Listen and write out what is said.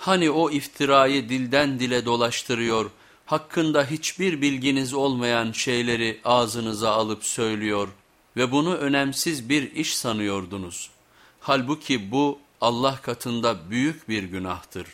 Hani o iftirayı dilden dile dolaştırıyor, hakkında hiçbir bilginiz olmayan şeyleri ağzınıza alıp söylüyor ve bunu önemsiz bir iş sanıyordunuz. Halbuki bu Allah katında büyük bir günahtır.